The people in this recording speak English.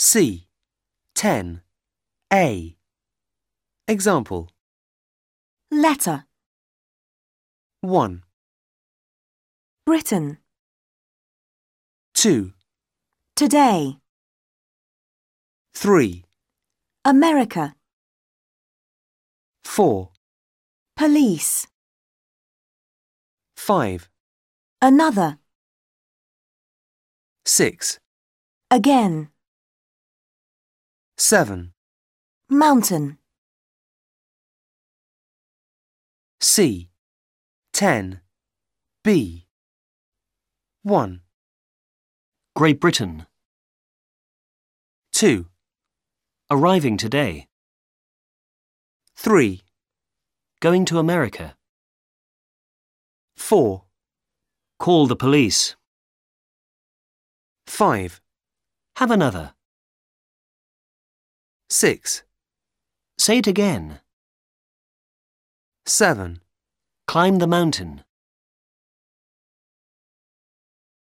C. 10. A. Example Letter. 1, Britain. 2, Today. 3, America. 4, Police. 5, Another. 6, Again. 7, Mountain. C. 10. B. 1, Great Britain. 2, Arriving today. 3, Going to America. 4, Call the police. 5, Have another. 6, Say it again. 7, Climb the mountain.